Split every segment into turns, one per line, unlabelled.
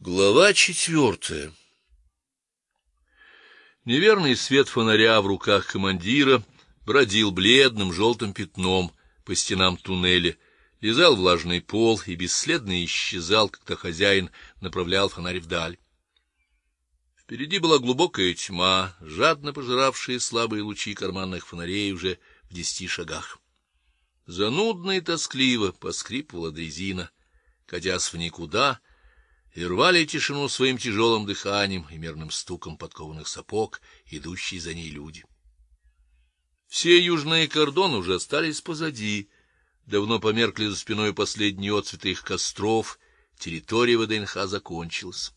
Глава четвертая Неверный свет фонаря в руках командира бродил бледным желтым пятном по стенам туннеля, лизал влажный пол и бесследно исчезал, когда хозяин направлял фонарь вдаль. Впереди была глубокая тьма, жадно пожиравшая слабые лучи карманных фонарей уже в десяти шагах. Занудно и тоскливо поскрипывала дрезина, катясь в никуда, и рвали тишину своим тяжелым дыханием и мерным стуком подкованных сапог идущие за ней люди. Все южные кордоны уже остались позади, давно померкли за спиной последние отцветы их костров, территория ВДНХ закончилась.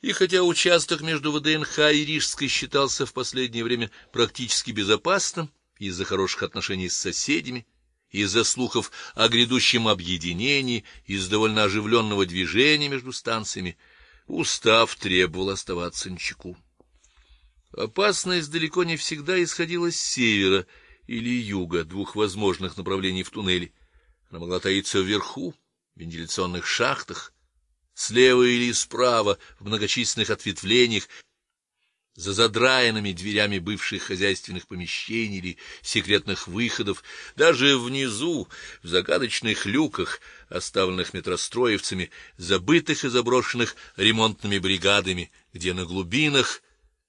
И хотя участок между ВДНХ и Рижской считался в последнее время практически безопасным из-за хороших отношений с соседями, из-за слухов о грядущем объединении, из довольно оживленного движения между станциями, устав требовал оставаться нчеку. Опасность далеко не всегда исходила с севера или юга, двух возможных направлений в туннеле. Она могла таиться вверху, в вентиляционных шахтах, слева или справа, в многочисленных ответвлениях, за задраенными дверями бывших хозяйственных помещений или секретных выходов, даже внизу, в загадочных люках, оставленных метростроевцами, забытых и заброшенных ремонтными бригадами, где на глубинах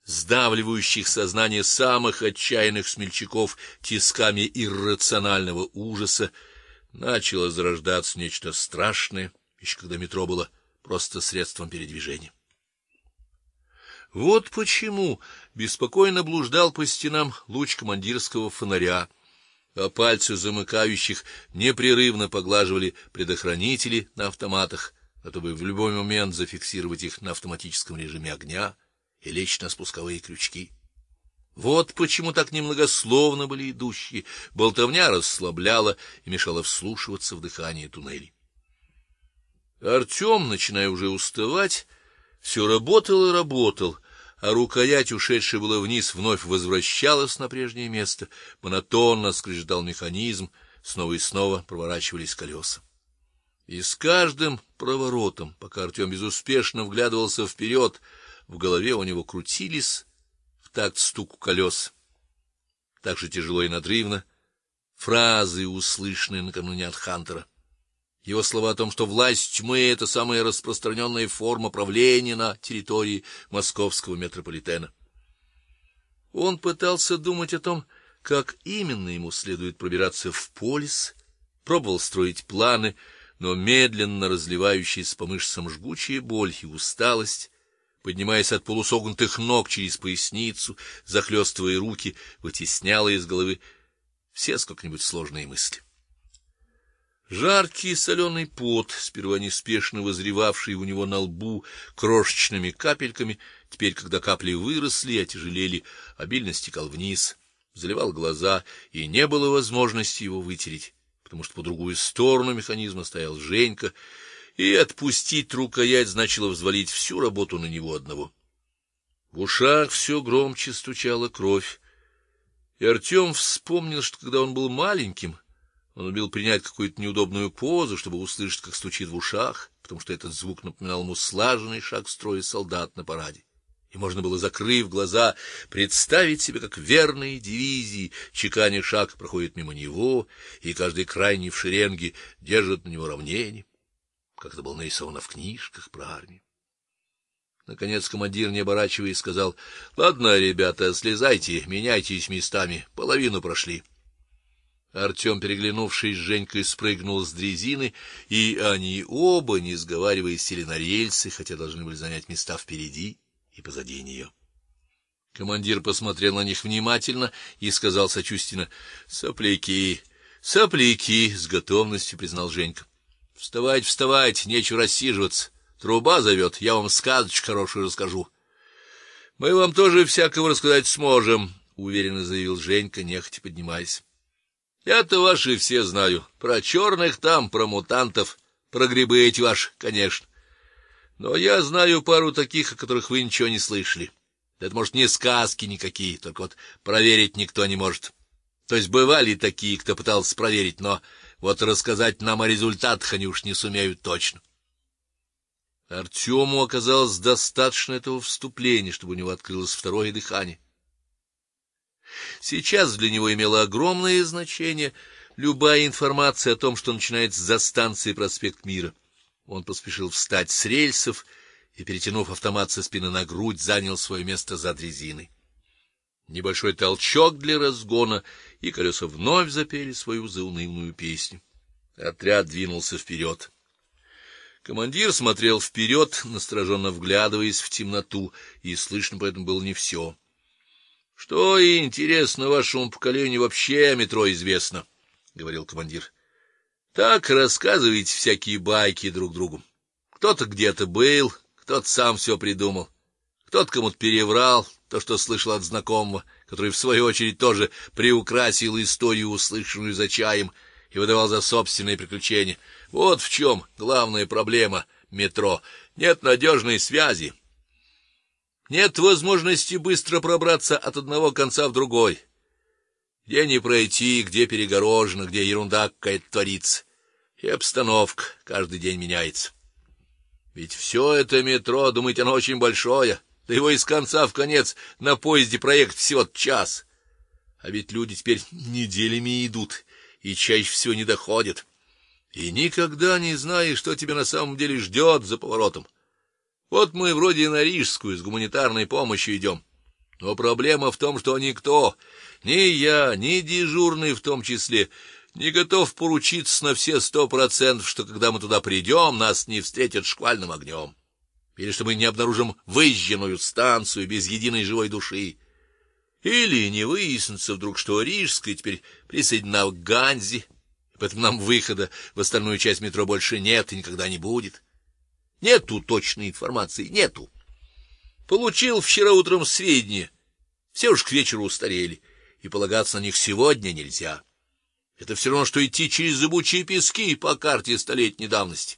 сдавливающих сознание самых отчаянных смельчаков тисками иррационального ужаса начало зарождаться нечто страшное, еще когда метро было просто средством передвижения. Вот почему беспокойно блуждал по стенам луч командирского фонаря, а пальцы замыкающих непрерывно поглаживали предохранители на автоматах, чтобы в любой момент зафиксировать их на автоматическом режиме огня и лечь на спусковые крючки. Вот почему так немногословно были идущие, болтовня расслабляла и мешала вслушиваться в дыхание туннелей. Артем, начиная уже уставать, все работал и работал, а рукоять, ушедшая была вниз, вновь возвращалась на прежнее место. Монотонно скрежетал механизм, снова и снова проворачивались колеса. И с каждым проворотом, пока Артем безуспешно вглядывался вперед, в голове у него крутились в такт стуку колес. Так же тяжело и надрывно фразы, услышанные накануне от Хантера. Его слова о том, что власть тьмы это самая распространенная форма правления на территории московского метрополитена. Он пытался думать о том, как именно ему следует пробираться в полис, пробовал строить планы, но медленно разливающаяся по мышцам жгучая боль и усталость, поднимаясь от полусогнутых ног через поясницу, захлестывая руки, вытесняла из головы все сколько-нибудь сложные мысли. Жаркий соленый пот, сперва неспешно возревавший у него на лбу крошечными капельками, теперь, когда капли выросли и отяжелели, обильно стекал вниз, заливал глаза, и не было возможности его вытереть, потому что по другую сторону механизма стоял Женька, и отпустить рукоять значило взвалить всю работу на него одного. В ушах все громче стучала кровь. И Артем вспомнил, что когда он был маленьким, он любил принять какую-то неудобную позу, чтобы услышать, как стучит в ушах, потому что этот звук напоминал ему слаженный шаг строя солдат на параде. И можно было, закрыв глаза, представить себе, как верные дивизии, чеканя шаг, проходят мимо него, и каждый крайний в шеренге держит на него равнение, как это было нарисовано в книжках про армию. Наконец командир, не оборачиваясь, сказал: "Ладно, ребята, слезайте, меняйтесь местами, половину прошли". Артем, переглянувшись с Женькой, спрыгнул с дрезины, и они оба, не сговариваясь, сели на рельсы, хотя должны были занять места впереди и позади нее. Командир посмотрел на них внимательно и сказал сочувственно: "Сопляки, сопляки", с готовностью признал Женька. "Вставать, вставать, нечего рассиживаться. Труба зовет, я вам сказочку хорошую расскажу. Мы вам тоже всякого рассказать сможем", уверенно заявил Женька, нехотя поднимаясь. Я-то ваши все знаю, про черных там, про мутантов, про грибы эти ваши, конечно. Но я знаю пару таких, о которых вы ничего не слышали. Это может не сказки никакие, только вот проверить никто не может. То есть бывали такие, кто пытался проверить, но вот рассказать нам о результатах они уж не сумеют точно. Артему оказалось достаточно этого вступления, чтобы у него открылось второе дыхание. Сейчас для него имело огромное значение любая информация о том, что начинается за станцией Проспект Мира. Он поспешил встать с рельсов и, перетянув автомат со спины на грудь, занял свое место за дрезиной. Небольшой толчок для разгона, и колеса вновь запели свою заунывную песню. Отряд двинулся вперед. Командир смотрел вперед, настороженно вглядываясь в темноту, и слышно поэтому было не все. — Что интересно вашему поколению вообще метро известно, — говорил командир. — Так рассказываете всякие байки друг другу. Кто-то где-то был, кто-то сам все придумал, кто-то кому-то переврал то, что слышал от знакомого, который в свою очередь тоже приукрасил историю, услышанную за чаем, и выдавал за собственные приключения. Вот в чем главная проблема метро. Нет надежной связи. Нет возможности быстро пробраться от одного конца в другой. Где не пройти, где перегорожено, где ерунда какая-то творится. И обстановка каждый день меняется. Ведь все это метро, думаете, оно очень большое, да его из конца в конец на поезде проехать всего час. А ведь люди теперь неделями идут и чаще всего не доходят. И никогда не знаешь, что тебя на самом деле ждет за поворотом. Вот мы вроде на Рижскую с гуманитарной помощью идем. Но проблема в том, что никто, ни я, ни дежурный в том числе, не готов поручиться на все сто процентов, что когда мы туда придем, нас не встретят шквальным огнем, или что мы не обнаружим выжженную станцию без единой живой души. Или не выяснится вдруг, что Рижская теперь присоединена к Ганзе, поэтому нам выхода в остальную часть метро больше нет и никогда не будет. Нету точной информации, нету. Получил вчера утром сведения, все уж к вечеру устарели, и полагаться на них сегодня нельзя. Это все равно что идти через зыбучие пески по карте столетней давности.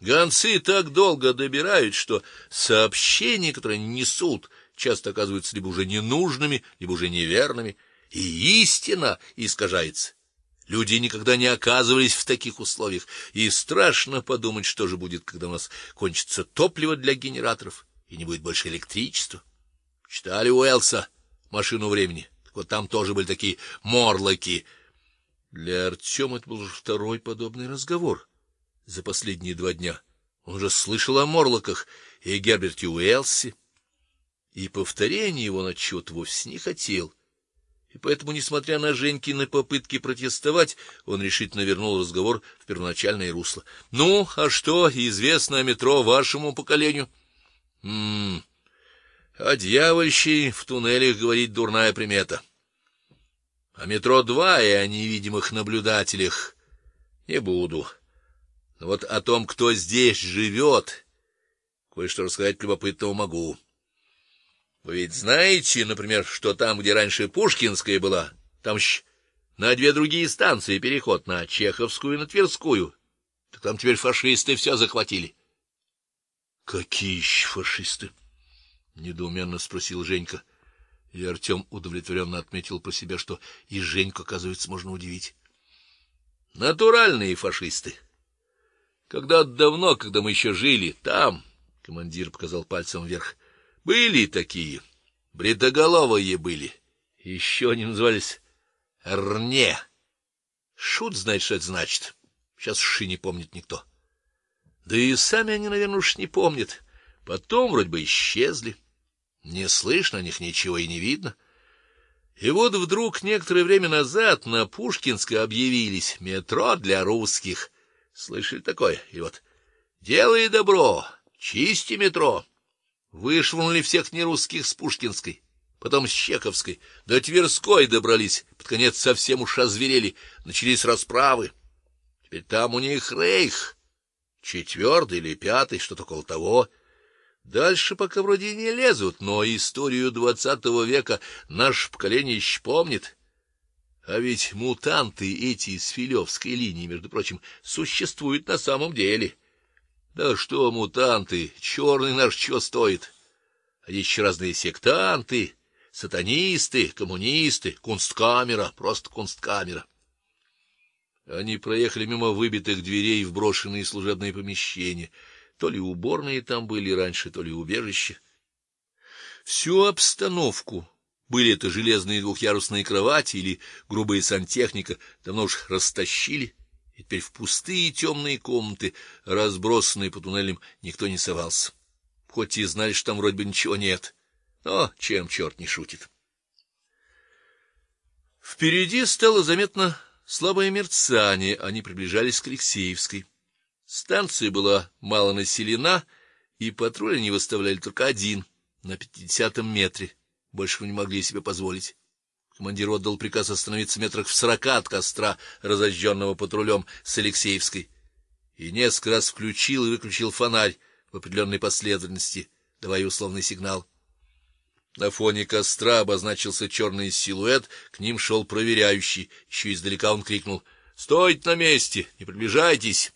Гонцы так долго добирают, что сообщения, которые несут, часто оказываются либо уже ненужными, либо уже неверными, и истина искажается. Люди никогда не оказывались в таких условиях, и страшно подумать, что же будет, когда у нас кончится топливо для генераторов и не будет больше электричества. Читали у Элса «Машину времени». Так вот там тоже были такие морлоки. Для Артема это был уже второй подобный разговор за последние два дня. Он уже слышал о морлоках и Герберте Уэлси и повторения его на отчет вовсе не хотел. И поэтому, несмотря на Женькины попытки протестовать, он решительно вернул разговор в первоначальное русло. Ну, а что известно о метро вашему поколению? М-м. О дьявольщине в туннелях говорит дурная примета. О метро два и о невидимых наблюдателях не буду. Но вот о том, кто здесь живет, кое-что рассказать любопытного могу. Вы ведь знаете, например, что там, где раньше Пушкинская была, там ж на две другие станции переход на Чеховскую и на Тверскую. Так там теперь фашисты все захватили. Какие еще фашисты? недоуменно спросил Женька. И Артем удовлетворенно отметил про себя, что и Женьку, оказывается, можно удивить. Натуральные фашисты. Когда давно, когда мы еще жили там, командир показал пальцем вверх. Были такие, бритоголовые были. Еще они назывались Рне. Шут знает, что это значит. Сейчас ши не помнит никто. Да и сами они, наверное, уж не помнят. Потом вроде бы исчезли. Не слышно о них ничего и не видно. И вот вдруг некоторое время назад на Пушкинской объявились метро для русских. Слышали такое? И вот делай добро, чисти метро. Вышвырнули всех нерусских с Пушкинской, потом с Чеховской, до Тверской добрались, под конец совсем уж озверели, начались расправы. Теперь там у них рейх, четвертый или пятый, что-то около того. Дальше пока вроде не лезут, но историю двадцатого века наше поколение еще помнит. А ведь мутанты эти из Филевской линии, между прочим, существуют на самом деле. Да что мутанты, черный наш что стоит? А еще разные сектанты, сатанисты, коммунисты, кунсткамера, просто кунсткамера. Они проехали мимо выбитых дверей в брошенные служебные помещения. То ли уборные там были раньше, то ли убежище. Всю обстановку, были это железные двухъярусные кровати или грубая сантехника, давно уж растащили, и теперь в пустые темные комнаты, разбросанные по туннелям, никто не совался. Хоть и знали, что там вроде бы ничего нет. Но чем черт не шутит. Впереди стало заметно слабое мерцание, они приближались к Алексеевской. Станция была мало населена, и патруль они выставляли только один на пятидесятом метре. Больше не могли себе позволить. Командир отдал приказ остановиться метрах в сорока от костра, разожженного патрулем с Алексеевской, и несколько раз включил и выключил фонарь в определенной последовательности, давая условный сигнал. На фоне костра обозначился черный силуэт, к ним шел проверяющий. Еще издалека он крикнул: "Стойте на месте, не приближайтесь!"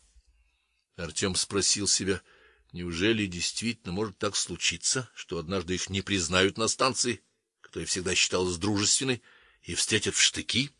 Артем спросил себя: неужели действительно может так случиться, что однажды их не признают на станции, которая всегда считалась дружественной, и встретят в штыки?